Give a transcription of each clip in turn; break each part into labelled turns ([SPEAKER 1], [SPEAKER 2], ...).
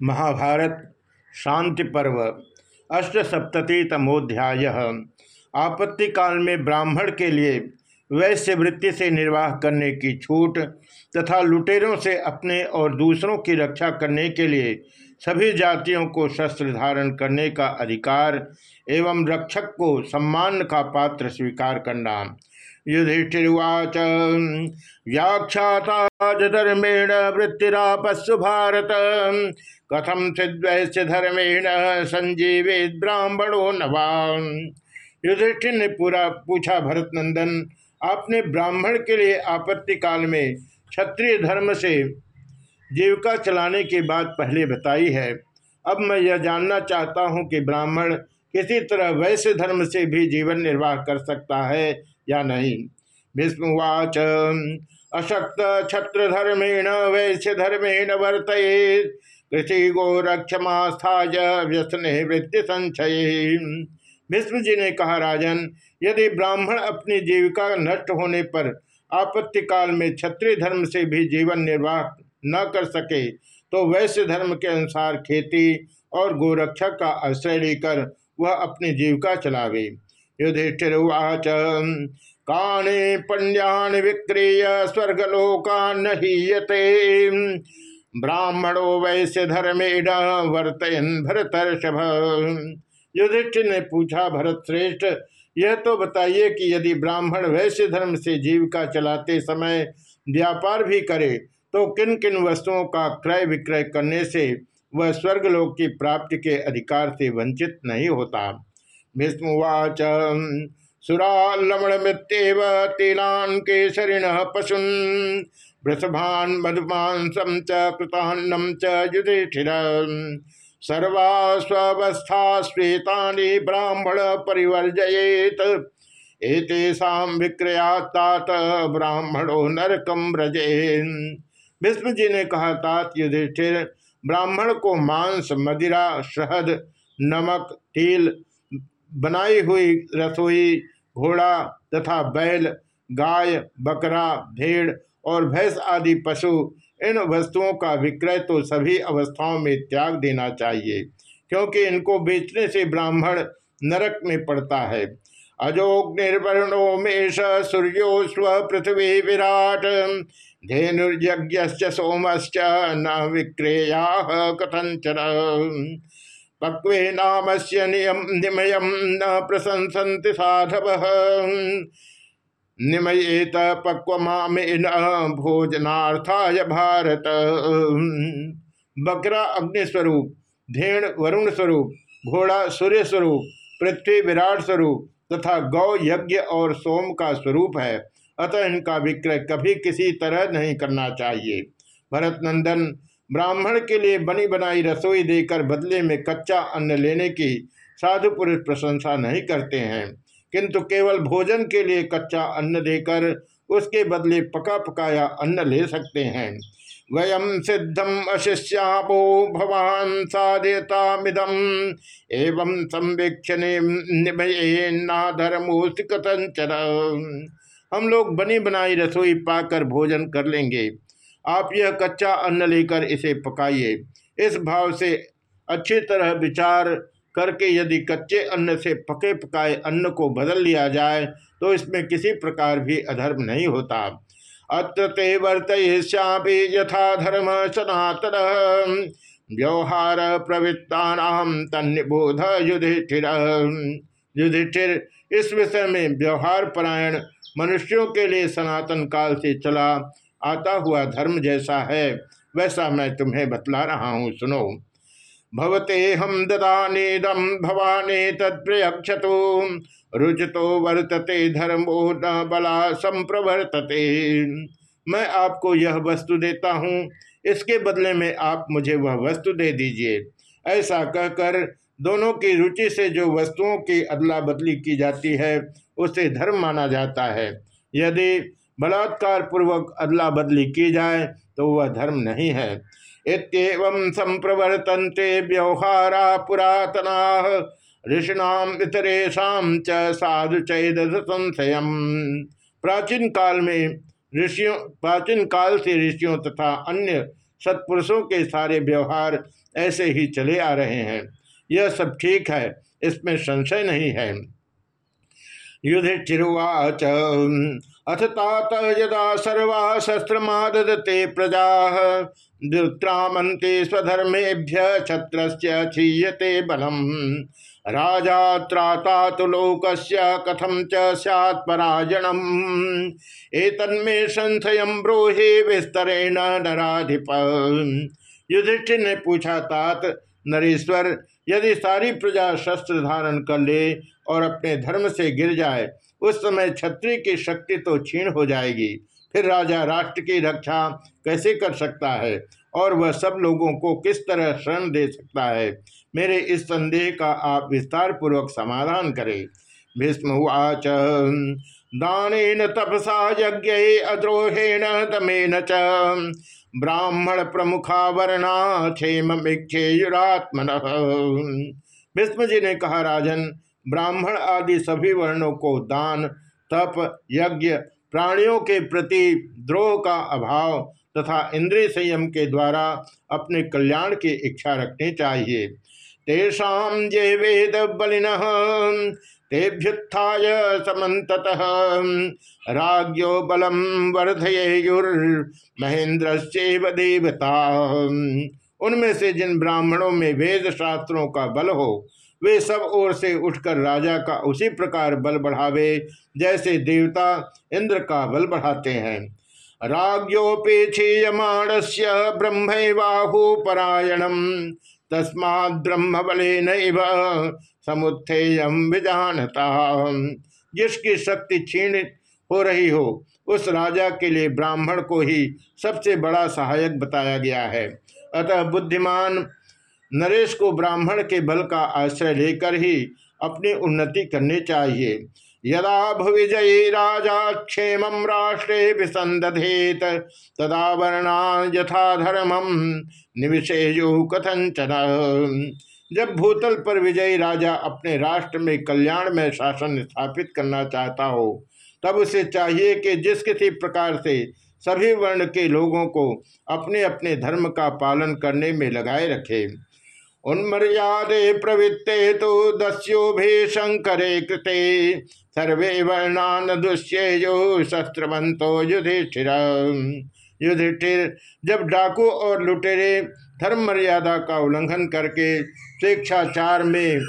[SPEAKER 1] महाभारत, शांति पर्व अष्टसप्तति तमोध्याय आपत्ति काल में ब्राह्मण के लिए वैश्य वृत्ति से निर्वाह करने की छूट तथा लुटेरों से अपने और दूसरों की रक्षा करने के लिए सभी जातियों को शस्त्र धारण करने का अधिकार एवं रक्षक को सम्मान का पात्र स्वीकार करना। युधिष्ठिर्वाच व्याख्याताधर्मेण वृत्तिरापस्सु भारत कथम सिद्वैश्य धर्मेण संजीवित ब्राह्मणो नवान युधिष्ठिर ने पूरा पूछा भरत नंदन आपने ब्राह्मण के लिए आपत्ति काल में क्षत्रिय धर्म से जीविका चलाने की बात पहले बताई है। अब मैं यह जानना चाहता हूँ कि ब्राह्मण किसी तरह वैश्य धर्म से भी जीवन निर्वाह कर सकता है या नहीं। भीष्मवाच अशक्त क्षत्र धर्मेण, वैश्य धर्मेण वर्त कृषि गो रक्षमास्थाज व्यसने वृत्ति संचय भीष्म जी ने कहा, राजन, यदि ब्राह्मण अपनी जीविका नष्ट होने पर आपत्ति काल में क्षत्रिय धर्म से भी जीवन निर्वाह न कर सके तो वैश्य धर्म के अनुसार खेती और गोरक्षा का आश्रय लेकर वह अपनी जीविका चलावे। युधिष्ठिर्वाच काणे पण्यान विक्रिय स्वर्गलोकान हीयते। ब्राह्मणो वैश्य धर्मेण वर्तयन भरतर्षभ। युधिष्ठिर ने पूछा, भरत श्रेष्ठ, यह तो बताइए कि यदि ब्राह्मण वैश्य धर्म से जीविका चलाते समय व्यापार भी करे तो किन किन वस्तुओं का क्रय विक्रय करने से वह स्वर्गलोक की प्राप्ति के अधिकार से वंचित नहीं होता? भीष्मवाच सुरालमण मृत्यव तिलान केसरिण पशुन वृषभान मधुमांसम च कृतान्नम च युधिष्ठिर। सर्वास्वस्था श्वेतानि ब्राह्मण परिवर्जयेत एतेषा विक्रयातात ब्राह्मणो नरकम व्रजेन। भीष्म जी ने कहा, तात युधिष्ठिर, ब्राह्मण को मांस, मदिरा, शहद, नमक, तिल, बनाई हुई रसोई, घोड़ा तथा बैल, गाय, बकरा, भेड़ और भैंस आदि पशु, इन वस्तुओं का विक्रय तो सभी अवस्थाओं में त्याग देना चाहिए, क्योंकि इनको बेचने से ब्राह्मण नरक में पड़ता है। अजोग्निर्वर्णो मेष सूर्यो स्व पृथ्वी विराट धेनुर्यज्ञ सोमश्च न विक्रेया कथंचन पक्वे नाम से नियम न प्रशंसन्ति साधव। निमयेत पक्वमामेन भोजनार्थाय भारत। बकरा अग्नि स्वरूप धेण वरुण स्वरूप घोड़ा सूर्य स्वरूप पृथ्वी विराट स्वरूप तथा गौ यज्ञ और सोम का स्वरूप है। अतः इनका विक्रय कभी किसी तरह नहीं करना चाहिए। भरत नंदन, ब्राह्मण के लिए बनी बनाई रसोई देकर बदले में कच्चा अन्न लेने की साधु पुरुष प्रशंसा नहीं करते हैं। किंतु केवल भोजन के लिए कच्चा अन्न देकर उसके बदले पका पकाया अन्न ले सकते हैं। वयम सिद्धम अशिष्यापो भवान साधयतामिदम। एवं संवेक्षणे धर्मोस्त कथंचर हम लोग बनी बनाई रसोई पाकर भोजन कर लेंगे। आप यह कच्चा अन्न लेकर इसे पकाइए। इस भाव से अच्छी तरह विचार करके यदि कच्चे अन्न से पके पकाए अन्न को बदल लिया जाए तो इसमें किसी प्रकार भी अधर्म नहीं होता। अत्र ते वर्तयिष्यापि यथा धर्म सनातन। व्यवहार प्रवृत्ता तन्निबोध युधिष्ठिर। युधिष्ठिर, इस विषय में व्यवहार परायण मनुष्यों के लिए सनातन काल से चला आता हुआ धर्म जैसा है, वैसा मैं तुम्हें बतला रहा हूँ, सुनो। भवते हम ददानेदम भवाने तत्प्रयक्षतो रुचतो वर्तते, धर्मो न बला संप्रवर्तते। मैं आपको यह वस्तु देता हूँ। इसके बदले में आप मुझे वह वस्तु दे दीजिए। ऐसा कहकर दोनों की रुचि से जो वस्तुओं की अदला बदली की जाती है, उसे धर्म माना जाता है। यदि बलात्कार पूर्वक अदला बदली की जाए तो वह धर्म नहीं है। इतम संप्रवर्तन्ते व्यवहारा पुरातना, ऋषिणाम इतरेशम च साधु चैद संशय प्राचीन काल में ऋषियों, प्राचीन काल से ऋषियों तथा अन्य सत्पुरुषों के सारे व्यवहार ऐसे ही चले आ रहे हैं। यह सब ठीक है, इसमें संशय नहीं है। युधिष्ठिर्वाच अथ तात यदा सर्वा शस्त्र शस्त्रमादते प्रजा दुत्रामंते स्वधर्मेभ्य छत्र क्षीयते बलम। राजा तो लोकस्य कथम च सैत् पराजणम एतन्मे संशय ब्रोहे विस्तरेण नराधिप। युधिष्ठिर ने पूछा तात नरेश्वर, यदि सारी प्रजा शस्त्र धारण कर ले और अपने धर्म से गिर जाए, उस समय क्षत्रिय की शक्ति तो क्षीण हो जाएगी। फिर राजा राष्ट्र की रक्षा कैसे कर सकता है और वह सब लोगों को किस तरह शरण दे सकता है? मेरे इस संदेह का आप विस्तार पूर्वक समाधान करें। भीष्मवाच दान तपसा यज्ञ अद्रोहेण दमेन च। ब्राह्मण प्रमुखा वर्णा क्षेम युरात्मन विष्णु जी ने कहा, राजन, ब्राह्मण आदि सभी वर्णों को दान, तप, यज्ञ, प्राणियों के प्रति द्रोह का अभाव तथा इंद्रिय संयम के द्वारा अपने कल्याण की इच्छा रखनी चाहिए। तेषा ये वेद बलिन तेभ्युत्थाय राज्यो बलम वर्धयुर्महेंद्र देवता। उनमें से जिन ब्राह्मणों में वेद शास्त्रों का बल हो, वे सब ओर से उठकर राजा का उसी प्रकार बल बढ़ावे, जैसे देवता इंद्र का बल बढ़ाते हैं। राज्योपेक्षीयमाण से ब्रह्मवाहु परायणम तस्मा ब्रह्म बले समुत्थेयम विजानता। जिसकी शक्ति क्षीण हो रही हो, उस राजा के लिए ब्राह्मण को ही सबसे बड़ा सहायक बताया गया है। अतः बुद्धिमान नरेश को ब्राह्मण के बल का आश्रय लेकर ही अपनी उन्नति करनी चाहिए। यदा भुविजयी राजा क्षेम राष्ट्रे विसंदधेत, तदा वर्णा यथा धर्मम निविशेयु कथंचन जब भूतल पर विजयी राजा अपने राष्ट्र में कल्याण में शासन स्थापित करना चाहता हो, तब उसे चाहिए कि जिस किसी प्रकार से सभी वर्ण के लोगों को अपने अपने धर्म का पालन करने में लगाए रखे। उन्मर्यादे प्रवृत्ते तो दस्योभे शंकरे कृते। सर्वे वर्णान दुष्य दुष्येयो शस्त्रवंतो युधिष्ठिर युधिष्ठिर, जब डाकू और लुटेरे धर्म मर्यादा का उल्लंघन करके स्वेच्छाचार में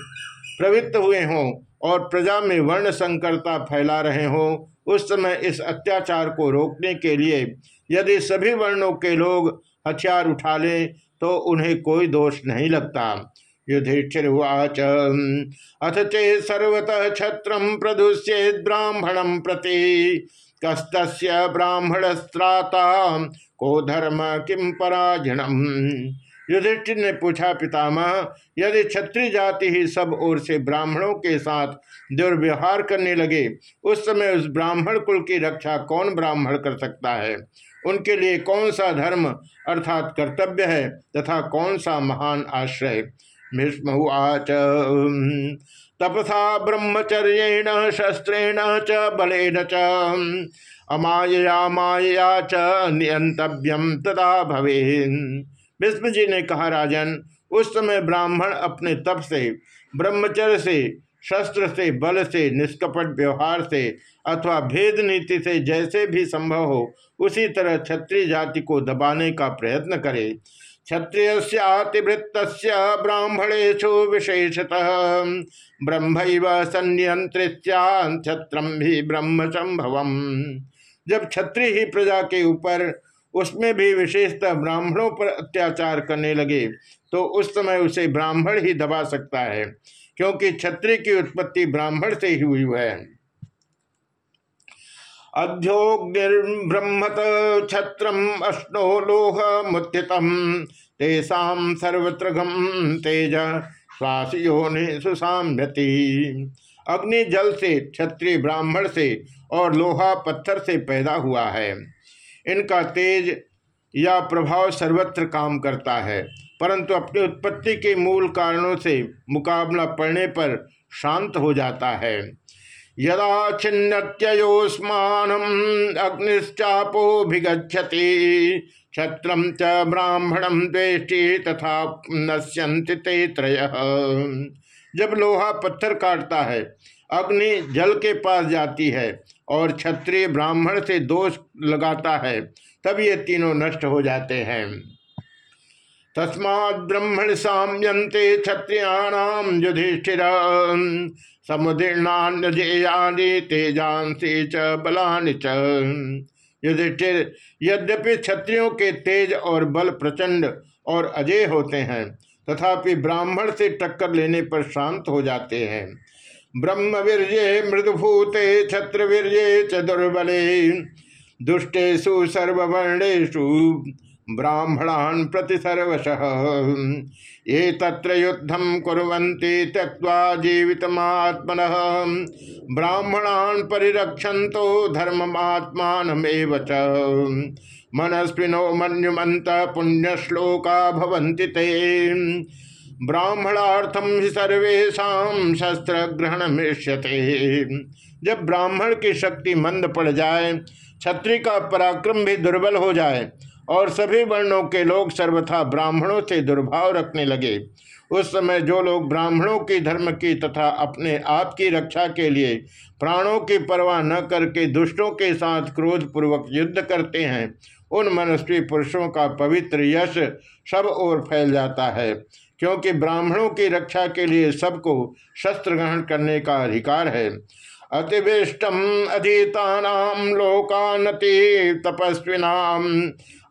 [SPEAKER 1] प्रवृत्त हुए हों और प्रजा में वर्ण संकरता फैला रहे हों, उस समय इस अत्याचार को रोकने के लिए यदि सभी वर्णों के लोग हथियार उठा लें तो उन्हें कोई दोष नहीं लगता। युधिष्ठिर्वाच अथ चे सर्वतः छत्र प्रदुष्ये ब्राह्मणम प्रति। कस्त ब्राह्मण स्त्राता को धर्म किम पराजनम युधिष्ठिर ने पूछा, पितामह, यदि क्षत्रिय जाति ही सब ओर से ब्राह्मणों के साथ दुर्व्यवहार करने लगे, उस समय उस ब्राह्मण कुल की रक्षा कौन ब्राह्मण कर सकता है? उनके लिए कौन सा धर्म अर्थात कर्तव्य है तथा कौन सा महान आश्रय? भीष्मवाच तपसा ब्रह्मचर्येण, शस्त्रेण च, बलेन च। अमाया माया च नियंतव्यम तदा भवे भीष्म जी ने कहा, राजन, उस समय ब्राह्मण अपने तप से, ब्रह्मचर्य से, शस्त्र से, बल से, निष्कपट व्यवहार से, अथवा भेद नीति से जैसे भी संभव हो, उसी तरह क्षत्रिय जाति को दबाने का प्रयत्न करे। क्षत्रिय अतिवृत्त ब्राह्मणेशु विशेषतः। ब्रह्म छत्रम भी ब्रह्म संभवम जब क्षत्रिय ही प्रजा के ऊपर उसमें भी विशेषतः ब्राह्मणों पर अत्याचार करने लगे तो उस समय उसे ब्राह्मण ही दबा सकता है, क्योंकि क्षत्रिय की उत्पत्ति ब्राह्मण से ही हुई है। अध्योग्निर्ब्रह्मत छत्रम अश्नो लोह मुत्थितम तेषा सर्वत्रघम तेज श्वास योनि सुसाम्यति। अग्नि जल से, क्षत्रिय ब्राह्मण से और लोहा पत्थर से पैदा हुआ है। इनका तेज या प्रभाव सर्वत्र काम करता है, परंतु अपनी उत्पत्ति के मूल कारणों से मुकाबला पड़ने पर शांत हो जाता है। यदा छिन्नत्योस्मान अग्निश्चापो भिगछति क्षत्रम च ब्राह्मणम द्वेष्टि तथा नश्यंति ते त्रय। जब लोहा पत्थर काटता है, अग्नि जल के पास जाती है और क्षत्रिय ब्राह्मण से दोष लगाता है, तब ये तीनों नष्ट हो जाते हैं। तस्मा ब्रह्मण साम्यंते क्षत्रियाणाम युधिष्ठिर समुदीर्णान्यजेयानि तेजांसी च बलानि च। युधिष्ठिर, यद्यपि क्षत्रियों के तेज और बल प्रचंड और अजय होते हैं, तथापि ब्राह्मण से टक्कर लेने पर शांत हो जाते हैं। ब्रह्म वीर्ये मृदुभूते छत्र वीर्ये च दुर्बले दुष्टेशु सर्वर्णेशु ब्राह्मणान प्रति सर्वश। ये तत्र युद्धम कुरंती त्यक्वा जीवितमात्मन। ब्राह्मणान परिरक्षंतो धर्ममात्मानमेव च। मनस्विनो मन्युमंत पुण्यश्लोका ते। ब्राह्मणार्थम ही सर्वेशा शस्त्र ग्रहण जब ब्राह्मण की शक्ति मंद पड़ जाए, छत्री का पराक्रम भी दुर्बल हो जाए और सभी वर्णों के लोग सर्वथा ब्राह्मणों से दुर्भाव रखने लगे। उस समय जो लोग ब्राह्मणों की धर्म की तथा अपने आप की रक्षा के लिए प्राणों की परवाह न करके दुष्टों के साथ क्रोध पूर्वक युद्ध करते हैं, उन मनस्वी पुरुषों का पवित्र यश सब ओर फैल जाता है, क्योंकि ब्राह्मणों की रक्षा के लिए सबको शस्त्र ग्रहण करने का अधिकार है। अतिविष्टम अधीता लोकानति तपस्विनाम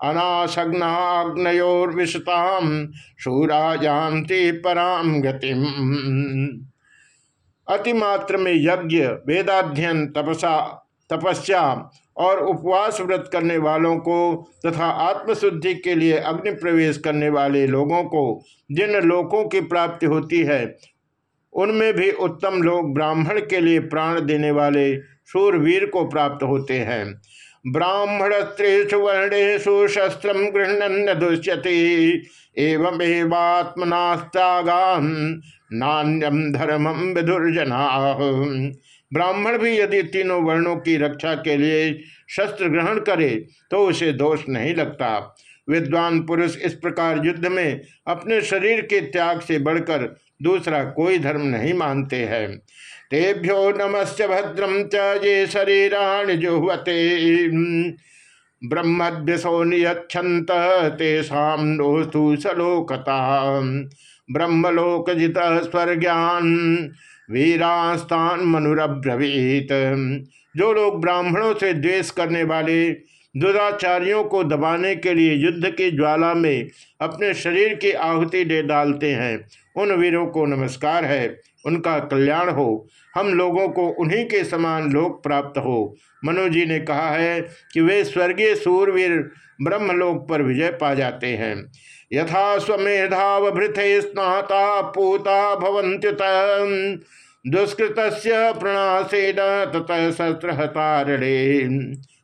[SPEAKER 1] अनासग्नाग्नयोर्विशताम शूरा जानती पराम गतिम। अतिमात्र में यज्ञ, वेदाध्ययन, तपसा, तपस्या और उपवास व्रत करने वालों को तथा आत्मशुद्धि के लिए अग्नि प्रवेश करने वाले लोगों को जिन लोकों की प्राप्ति होती है, उनमें भी उत्तम लोग ब्राह्मण के लिए प्राण देने वाले शूरवीर को प्राप्त होते हैं। ब्राह्मण स्त्रेषु वर्णेशु शस्त्र गृहण दुष्यति। एवं नान्यम धर्मम विदुर्जना। ब्राह्मण भी यदि तीनों वर्णों की रक्षा के लिए शस्त्र ग्रहण करे तो उसे दोष नहीं लगता। विद्वान पुरुष इस प्रकार युद्ध में अपने शरीर के त्याग से बढ़कर दूसरा कोई धर्म नहीं मानते हैं। तेभ्यो नमस्य भद्रम च ये शरीराण जुहते ब्रह्मद्यसो नियछत तेषा नोस्तु सलोकता। ब्रह्मलोक जित स्वर्ज्ञान वीरास्तान मनुरब्रवीत। जो लोग ब्राह्मणों से द्वेष करने वाले, दुराचारियों को दबाने के लिए युद्ध की ज्वाला में अपने शरीर की आहुति दे डालते हैं, उन वीरों को नमस्कार है। उनका कल्याण हो। हम लोगों को उन्हीं के समान लोक प्राप्त हो। मनु जी ने कहा है कि वे स्वर्गीय सूरवीर ब्रह्मलोक पर विजय पा जाते हैं। यथा स्वमेधावभृत स्नाता पूता भवंत्युत दुष्कृत प्रणासेन ततः शस्त्र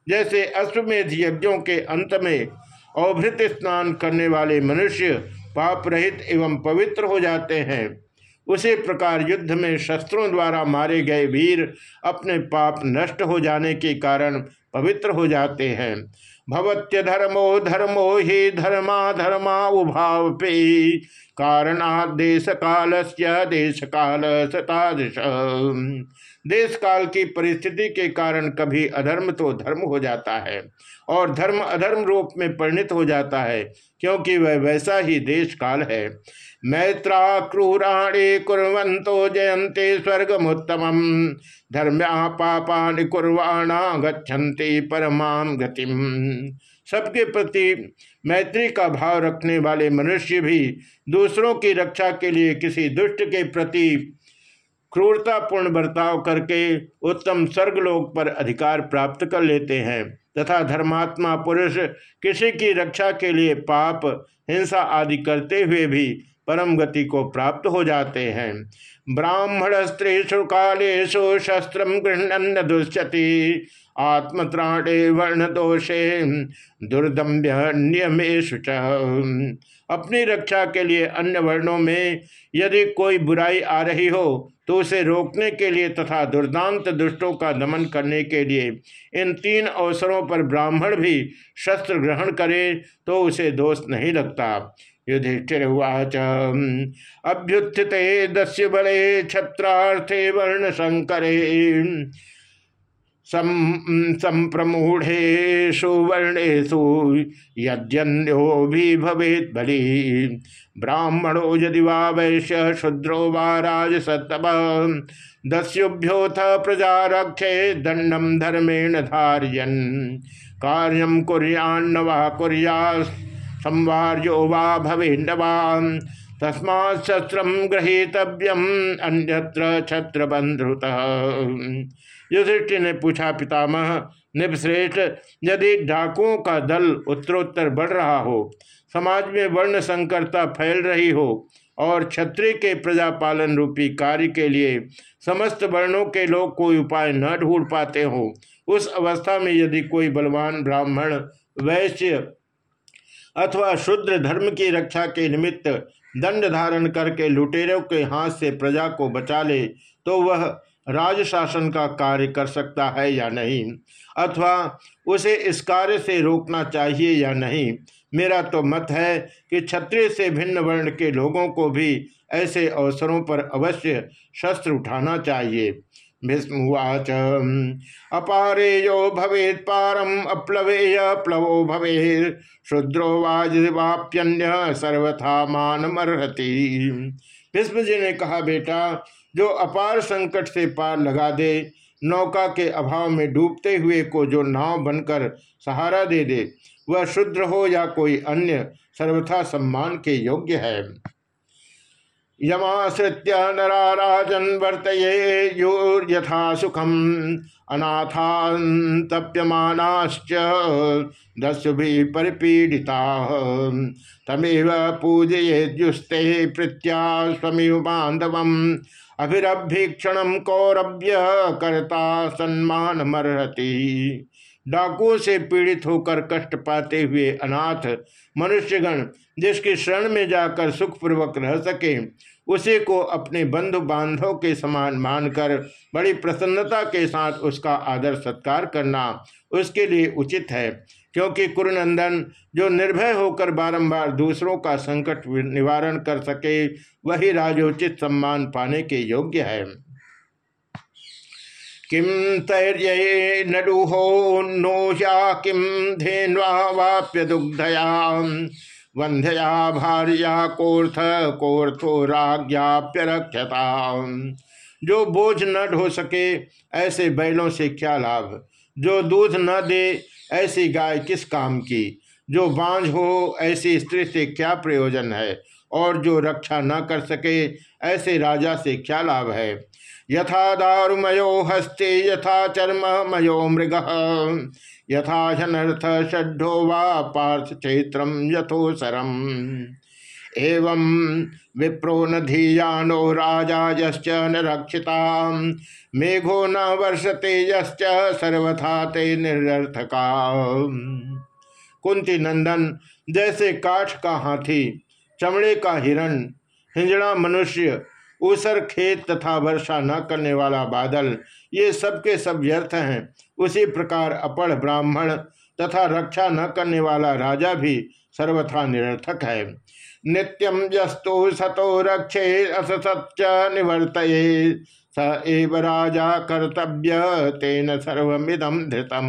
[SPEAKER 1] जैसे अश्वमेध यज्ञों के अंत में अवभृत स्नान करने वाले मनुष्य पाप रहित एवं पवित्र हो जाते हैं। उसी प्रकार युद्ध में शस्त्रों द्वारा मारे गए वीर अपने पाप नष्ट हो जाने के कारण पवित्र हो जाते हैं। भवत्य धर्मो धर्मो ही धर्मा धर्मा उभाव पे कारणा देश काल देश काल देश काल की परिस्थिति के कारण कभी अधर्म तो धर्म हो जाता है। और धर्म, अधर्म रूप में परिणित हो जाता है, क्योंकि वह वैसा ही देश काल है। मैत्रा क्रूराणी कुरंतो जयंते स्वर्गमुत्तम धर्म्या पापा कुर्वाणा गच्छन्ति परमाम गतिम। सबके प्रति मैत्री का भाव रखने वाले मनुष्य भी दूसरों की रक्षा के लिए किसी दुष्ट के प्रति क्रूरतापूर्ण बर्ताव करके उत्तम स्वर्गलोक पर अधिकार प्राप्त कर लेते हैं। तथा धर्मात्मा पुरुष किसी की रक्षा के लिए पाप, हिंसा आदि करते हुए भी परम गति को प्राप्त हो जाते हैं। ब्राह्मण स्त्रीषु कालेशु शस्त्र गृहण दुष्यति, आत्मत्राणे वर्ण दोषे दुर्दम्य नियमेशु अपनी रक्षा के लिए अन्य वर्णों में यदि कोई बुराई आ रही हो तो उसे रोकने के लिए तथा दुर्दांत दुष्टों का दमन करने के लिए इन तीन अवसरों पर ब्राह्मण भी शस्त्र ग्रहण करे तो उसे दोष नहीं लगता। युधिष्ठिर उवाच, अभ्युत्थित दस्य बले छत्रार्थे वर्ण शंकरे। संप्रमूढ़ेशु वर्णेशु यद्यो भी भवेत बलि। ब्राह्मणो यदि वैश्य शूद्रो वा राजसतम दस्युभ्योथ प्रजा रक्षे दंडम धर्मेण धार्यन। कार्यम कुरियान्न वा कुरिया संवार्यो वा भवे नवा तस्मा शस्त्र गृहीतव्यम अन्यत्र छत्र बंधुत युधिष्ठिर ने पूछा, पितामह निपश्रेष्ठ यदि डाकुओं का दल उत्तरोत्तर बढ़ रहा हो, समाज में वर्ण संकरता फैल रही हो, और क्षत्रिय के प्रजा पालन रूपी कार्य के लिए समस्त वर्णों के लोग कोई उपाय न ढूंढ पाते हो, उस अवस्था में यदि कोई बलवान ब्राह्मण, वैश्य अथवा शुद्र धर्म की रक्षा के निमित्त दंड धारण करके लुटेरों के हाथ से प्रजा को बचा ले तो वह राजशासन का कार्य कर सकता है या नहीं? अथवा उसे इस कार्य से रोकना चाहिए या नहीं? मेरा तो मत है कि क्षत्रिय से भिन्न वर्ण के लोगों को भी ऐसे अवसरों पर अवश्य शस्त्र उठाना चाहिए। अपारे यो भवेत पारम अप्लवेय प्लवो भवे शुद्रो वाजवाप्यन्य सर्वथा मान मरहती भीष्म जी ने कहा, बेटा जो अपार संकट से पार लगा दे, नौका के अभाव में डूबते हुए को जो नाव बनकर सहारा दे दे, वह शुद्र हो या कोई अन्य, सर्वथा सम्मान के योग्य है। यमाश्रित्य नराराजन वर्त यथा सुखम अनाथान्तप्यमानाश्च दस्यु भी परिपीडिता। तमेव पूजयेद्युस्ते प्रीत्या स्वमिव बांधवम अभिरभीक्षण कौरभ्य करता सम्मान मरहती डाकुओं से पीड़ित होकर कष्ट पाते हुए अनाथ मनुष्यगण, जिसकी शरण में जाकर सुखपूर्वक रह सके, उसी को अपने बंधु बांधव के समान मानकर, बड़ी प्रसन्नता के साथ उसका आदर सत्कार करना उसके लिए उचित है। क्योंकि कुरुनंदन, जो निर्भय होकर बारंबार दूसरों का संकट निवारण कर सके, वही राजोचित सम्मान पाने के योग्य है। किम तैर्य नडुहो नोया किम धेन्वाप्य दुग्धया। वंध्या भार्या कोर्थ, कोर्थो राज्ञाप्य रक्षता जो बोझ न ढो सके, ऐसे बैलों से क्या लाभ? जो दूध न दे, ऐसी गाय किस काम की? जो बांझ हो, ऐसी स्त्री से क्या प्रयोजन है? और जो रक्षा न कर सके, ऐसे राजा से क्या लाभ है? यथा दारुमयो हस्ते, यथा चर्म मयो मृग। यथा जनर्थ षड्ढो वा पार्थ क्षेत्र यथोसरम। एवं विप्रो न धीयानो राजा यश्च न रक्षिता मेघो न वर्षते, यश्च सर्वथा ते निरर्थका कुंती नंदन, जैसे काठ का हाथी, चमड़े का हिरण, हिंजड़ा मनुष्य ऊसर खेत तथा वर्षा न करने वाला बादल, ये सब के सब व्यर्थ हैं। उसी प्रकार अपढ़ ब्राह्मण तथा रक्षा न करने वाला राजा भी सर्वथा निरर्थक है। नित्यम जस्तु सतो रक्षे असत निवर्त स एव राजा कर्तव्य तेन सर्विदम धृतम।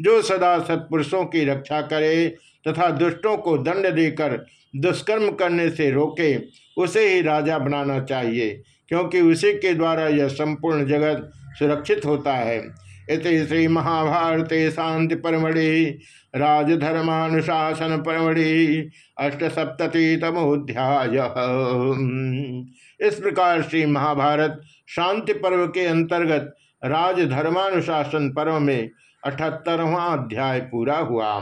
[SPEAKER 1] जो सदा सत्पुरुषों की रक्षा करे तथा दुष्टों को दंड देकर दुष्कर्म करने से रोके उसे ही राजा बनाना चाहिए, क्योंकि उसी के द्वारा यह संपूर्ण जगत सुरक्षित होता है। इस श्री महाभारत शांति परमढ़ि राजधर्मानुशासन परमढ़ि अष्टसप्ततितमोध्याय इस प्रकार श्री महाभारत शांति पर्व के अंतर्गत राजधर्मानुशासन पर्व में अठहत्तरवा अध्याय पूरा हुआ।